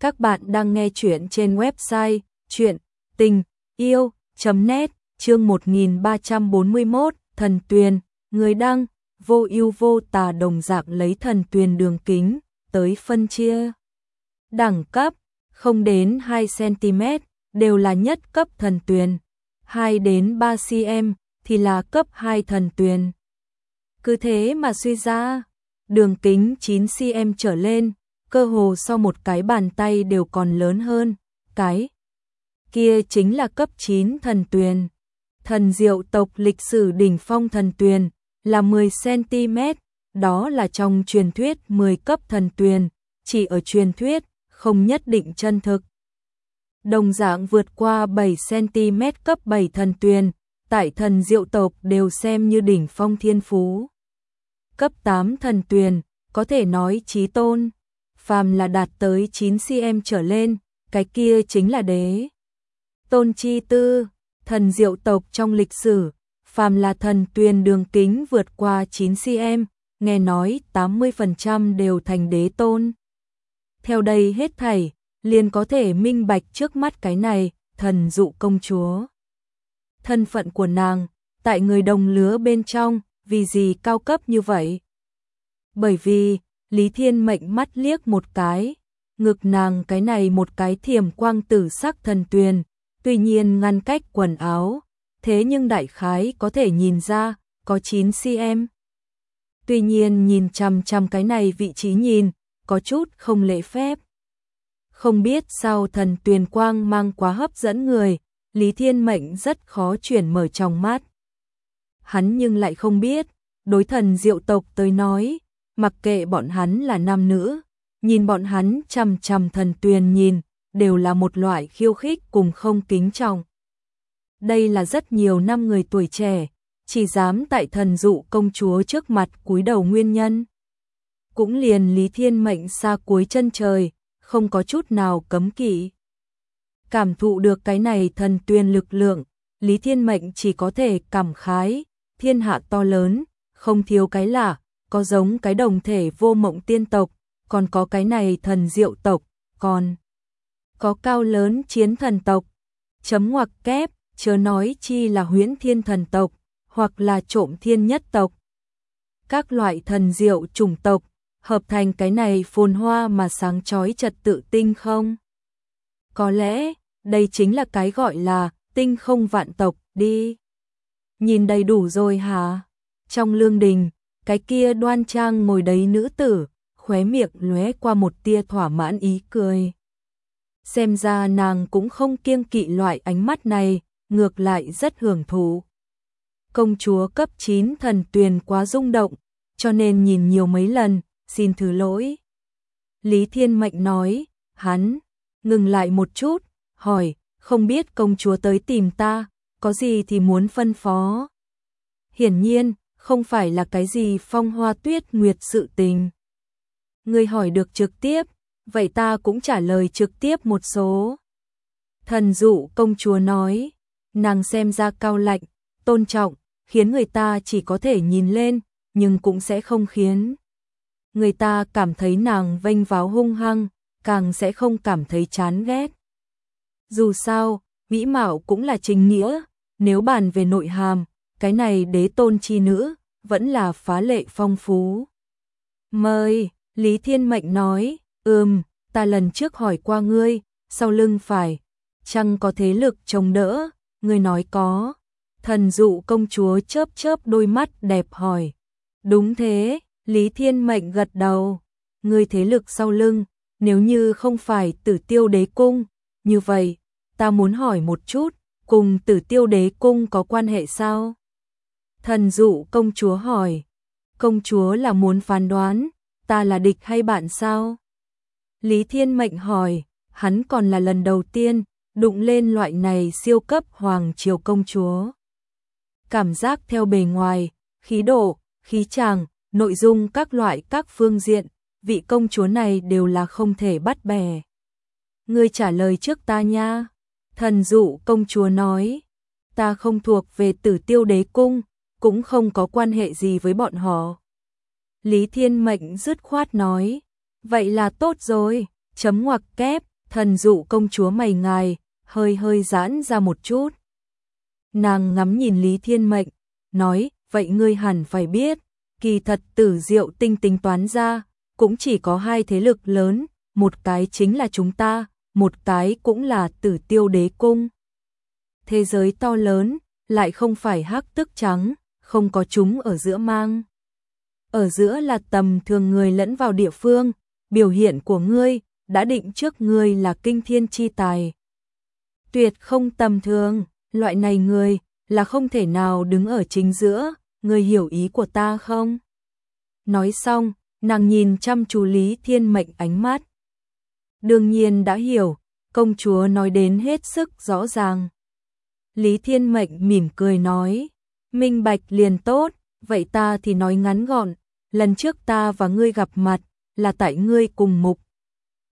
Các bạn đang nghe chuyện trên website chuyện tình yêu.net chương 1341 Thần Tuyền, người đăng, vô ưu vô tà đồng dạng lấy thần tuyền đường kính, tới phân chia. Đẳng cấp, không đến 2cm, đều là nhất cấp thần tuyền, 2 đến 3cm thì là cấp 2 thần tuyền. Cứ thế mà suy ra, đường kính 9cm trở lên, cơ hồ so một cái bàn tay đều còn lớn hơn, cái kia chính là cấp 9 thần tuyền. Thần diệu tộc lịch sử đỉnh phong thần tuyền là 10cm, đó là trong truyền thuyết 10 cấp thần tuyền, chỉ ở truyền thuyết, không nhất định chân thực. Đồng dạng vượt qua 7cm cấp 7 thần tuyền, tại thần diệu tộc đều xem như đỉnh phong thiên phú. Cấp 8 thần tuyền, có thể nói trí tôn phàm là đạt tới 9cm trở lên, cái kia chính là đế. Tôn chi tư, thần diệu tộc trong lịch sử, phàm là thần tuyền đường kính vượt qua 9cm, nghe nói 80% đều thành đế tôn. Theo đây hết thảy, liền có thể minh bạch trước mắt cái này, thần dụ công chúa. Thân phận của nàng, tại người đồng lứa bên trong, vì gì cao cấp như vậy? Bởi vì, Lý Thiên mệnh mắt liếc một cái, ngực nàng cái này một cái thiểm quang tử sắc thần tuyền, tuy nhiên ngăn cách quần áo, thế nhưng đại khái có thể nhìn ra, có 9 cm. Tuy nhiên nhìn chằm chằm cái này vị trí nhìn, có chút không lễ phép. Không biết sao thần tuyền quang mang quá hấp dẫn người, Lý Thiên Mệnh rất khó chuyển mở trong mắt. Hắn nhưng lại không biết, đối thần diệu tộc tới nói, mặc kệ bọn hắn là nam nữ, nhìn bọn hắn chằm chằm thần tuyền nhìn, đều là một loại khiêu khích cùng không kính trọng. Đây là rất nhiều năm người tuổi trẻ, chỉ dám tại thần dụ công chúa trước mặt cúi đầu nguyên nhân. Cũng liền Lý Thiên mệnh xa cuối chân trời, không có chút nào cấm kỵ. Cảm thụ được cái này thần tuyền lực lượng, Lý Thiên mệnh chỉ có thể cảm khái, thiên hạ to lớn, không thiếu cái lạ, có giống cái đồng thể vô mộng tiên tộc, còn có cái này thần diệu tộc, còn có cao lớn chiến thần tộc. Chấm ngoặc kép, chớ nói chi là huyễn thiên thần tộc, hoặc là trộm thiên nhất tộc. Các loại thần diệu chủng tộc, hợp thành cái này phồn hoa mà sáng chói trật tự tinh không. Có lẽ, đây chính là cái gọi là tinh không vạn tộc đi. Nhìn đầy đủ rồi hả? Trong lương đình, cái kia đoan trang ngồi đấy nữ tử, khóe miệng lóe qua một tia thỏa mãn ý cười. Xem ra nàng cũng không kiêng kỵ loại ánh mắt này, ngược lại rất hưởng thụ. Công chúa cấp 9 thần tuyền quá rung động, cho nên nhìn nhiều mấy lần, xin thứ lỗi. Lý Thiên Mệnh nói, hắn, ngừng lại một chút, hỏi, không biết công chúa tới tìm ta, có gì thì muốn phân phó. Hiển nhiên, không phải là cái gì phong hoa tuyết nguyệt sự tình. Người hỏi được trực tiếp, vậy ta cũng trả lời trực tiếp một số. Thần dụ công chúa nói, nàng xem ra cao lạnh, tôn trọng, khiến người ta chỉ có thể nhìn lên, nhưng cũng sẽ không khiến. Người ta cảm thấy nàng vênh váo hung hăng, càng sẽ không cảm thấy chán ghét. Dù sao, mỹ mạo cũng là trình nghĩa, nếu bàn về nội hàm, cái này đế tôn chi nữ, vẫn là phá lệ phong phú. Mời, Lý Thiên Mệnh nói, ừm, ta lần trước hỏi qua ngươi, sau lưng phải, chăng có thế lực chống đỡ, ngươi nói có. Thần dụ công chúa chớp chớp đôi mắt đẹp hỏi. Đúng thế, Lý Thiên Mệnh gật đầu. Ngươi thế lực sau lưng, nếu như không phải tử tiêu đế cung, như vậy, ta muốn hỏi một chút, cùng tử tiêu đế cung có quan hệ sao? Thần dụ công chúa hỏi, công chúa là muốn phán đoán, ta là địch hay bạn sao? Lý Thiên Mệnh hỏi, hắn còn là lần đầu tiên đụng lên loại này siêu cấp hoàng triều công chúa. Cảm giác theo bề ngoài, khí độ, khí chàng, nội dung các loại các phương diện, vị công chúa này đều là không thể bắt bè. Ngươi trả lời trước ta nha. Thần dụ công chúa nói, ta không thuộc về tử tiêu đế cung, cũng không có quan hệ gì với bọn họ. Lý Thiên Mệnh dứt khoát nói, vậy là tốt rồi, chấm ngoặc kép, thần dụ công chúa mày ngài, hơi hơi giãn ra một chút. Nàng ngắm nhìn Lý Thiên Mệnh, nói, vậy ngươi hẳn phải biết, kỳ thật tử diệu tinh tính toán ra, cũng chỉ có hai thế lực lớn, một cái chính là chúng ta, một cái cũng là tử tiêu đế cung. Thế giới to lớn, lại không phải hắc tức trắng, không có chúng ở giữa mang. Ở giữa là tầm thường người lẫn vào địa phương, biểu hiện của ngươi, đã định trước ngươi là kinh thiên chi tài. Tuyệt không tầm thường, loại này người, là không thể nào đứng ở chính giữa, người hiểu ý của ta không? Nói xong, nàng nhìn chăm chú Lý Thiên Mệnh ánh mắt. Đương nhiên đã hiểu, công chúa nói đến hết sức rõ ràng. Lý Thiên Mệnh mỉm cười nói, minh bạch liền tốt, vậy ta thì nói ngắn gọn, lần trước ta và ngươi gặp mặt, là tại ngươi cùng mục.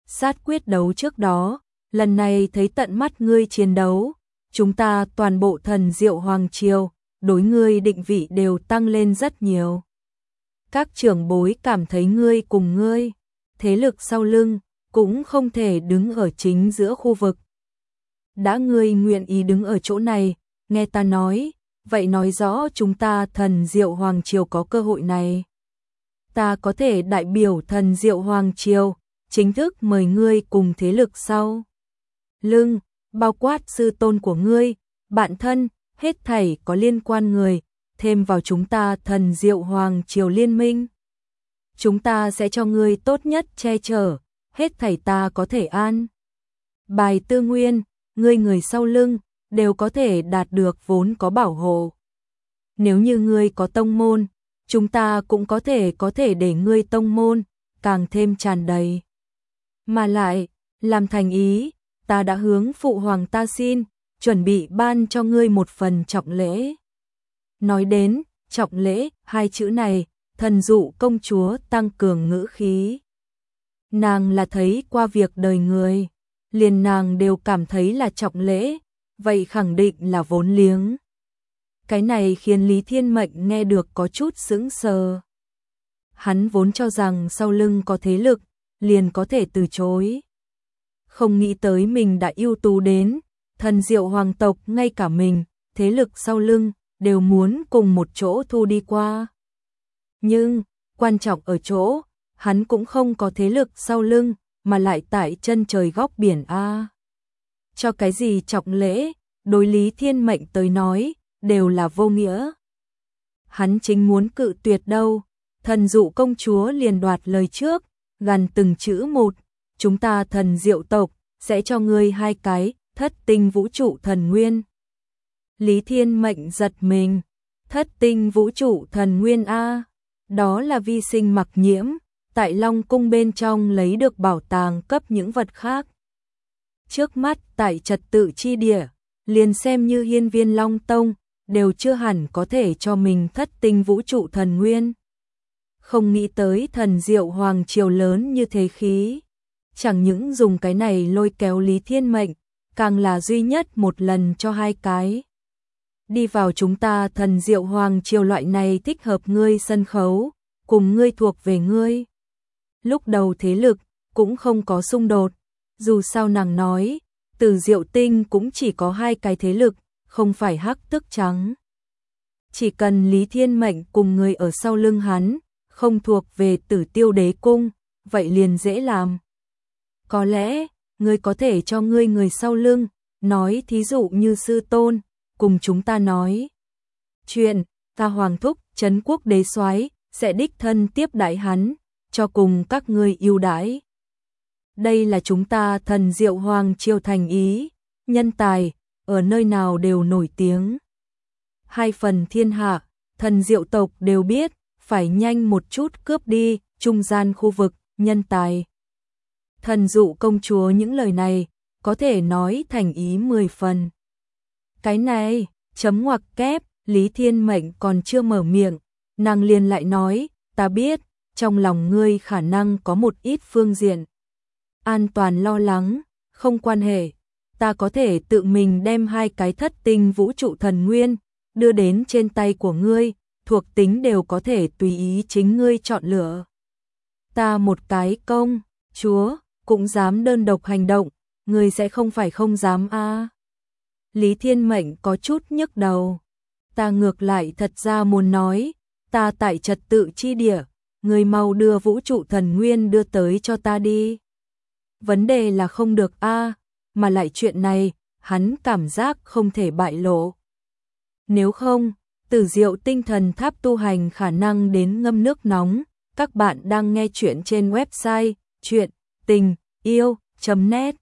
Sát quyết đấu trước đó, lần này thấy tận mắt ngươi chiến đấu, chúng ta toàn bộ thần diệu hoàng triều, đối ngươi định vị đều tăng lên rất nhiều. Các trưởng bối cảm thấy ngươi cùng ngươi, thế lực sau lưng, cũng không thể đứng ở chính giữa khu vực. Đã ngươi nguyện ý đứng ở chỗ này, nghe ta nói, vậy nói rõ chúng ta thần diệu hoàng triều có cơ hội này. Ta có thể đại biểu thần diệu hoàng triều, chính thức mời ngươi cùng thế lực sau. Lưng, bao quát sư tôn của ngươi, bạn thân, hết thảy có liên quan người, thêm vào chúng ta thần diệu hoàng triều liên minh. Chúng ta sẽ cho ngươi tốt nhất che chở, hết thảy ta có thể an. Bài tư nguyên, ngươi người sau lưng, đều có thể đạt được vốn có bảo hộ. Nếu như ngươi có tông môn, chúng ta cũng có thể có thể để ngươi tông môn, càng thêm tràn đầy. Mà lại, làm thành ý, ta đã hướng phụ hoàng ta xin, chuẩn bị ban cho ngươi một phần trọng lễ. Nói đến, trọng lễ, hai chữ này, thần dụ công chúa tăng cường ngữ khí. Nàng là thấy qua việc đời người, liền nàng đều cảm thấy là trọng lễ, vậy khẳng định là vốn liếng. Cái này khiến Lý Thiên Mệnh nghe được có chút sững sờ. Hắn vốn cho rằng sau lưng có thế lực, liền có thể từ chối. Không nghĩ tới mình đã yêu tú đến, thần diệu hoàng tộc ngay cả mình, thế lực sau lưng, đều muốn cùng một chỗ thu đi qua. Nhưng, quan trọng ở chỗ, hắn cũng không có thế lực sau lưng, mà lại tại chân trời góc biển A. Cho cái gì trọng lễ, đối lý thiên mệnh tới nói, đều là vô nghĩa. Hắn chính muốn cự tuyệt đâu, thần dụ công chúa liền đoạt lời trước, gần từng chữ một, chúng ta thần diệu tộc, sẽ cho ngươi hai cái, thất tinh vũ trụ thần nguyên. Lý Thiên Mệnh giật mình, thất tinh vũ trụ thần nguyên A, đó là vi sinh mặc nhiễm, tại Long Cung bên trong lấy được bảo tàng cấp những vật khác. Trước mắt tại trật tự chi địa, liền xem như hiên viên Long Tông, đều chưa hẳn có thể cho mình thất tinh vũ trụ thần nguyên. Không nghĩ tới thần diệu hoàng triều lớn như thế khí. Chẳng những dùng cái này lôi kéo Lý Thiên Mệnh, càng là duy nhất một lần cho hai cái. Đi vào chúng ta thần diệu hoàng triều loại này thích hợp ngươi sân khấu, cùng ngươi thuộc về ngươi. Lúc đầu thế lực, cũng không có xung đột, dù sao nàng nói, từ diệu tinh cũng chỉ có hai cái thế lực, không phải hắc tức trắng. Chỉ cần Lý Thiên Mệnh cùng người ở sau lưng hắn, không thuộc về tử tiêu đế cung, vậy liền dễ làm. Có lẽ, ngươi có thể cho ngươi người sau lưng, nói thí dụ như sư tôn, cùng chúng ta nói. Chuyện, ta hoàng thúc, chấn quốc đế soái sẽ đích thân tiếp đại hắn, cho cùng các ngươi yêu đãi. Đây là chúng ta thần diệu hoàng triều thành ý, nhân tài, ở nơi nào đều nổi tiếng. Hai phần thiên hạ, thần diệu tộc đều biết, phải nhanh một chút cướp đi, trung gian khu vực, nhân tài. Thần dụ công chúa những lời này, có thể nói thành ý mười phần. Cái này, chấm ngoặc kép, Lý Thiên Mệnh còn chưa mở miệng, nàng liền lại nói, ta biết, trong lòng ngươi khả năng có một ít phương diện. An toàn lo lắng, không quan hệ, ta có thể tự mình đem hai cái thất tinh vũ trụ thần nguyên, đưa đến trên tay của ngươi, thuộc tính đều có thể tùy ý chính ngươi chọn lựa. Ta một cái công, chúa, cũng dám đơn độc hành động, người sẽ không phải không dám a Lý Thiên Mệnh có chút nhức đầu. Ta ngược lại thật ra muốn nói, ta tại trật tự chi địa, người mau đưa vũ trụ thần nguyên đưa tới cho ta đi. Vấn đề là không được a mà lại chuyện này, hắn cảm giác không thể bại lộ. Nếu không, tử diệu tinh thần tháp tu hành khả năng đến ngâm nước nóng, các bạn đang nghe chuyện trên website chuyện tình yêu.net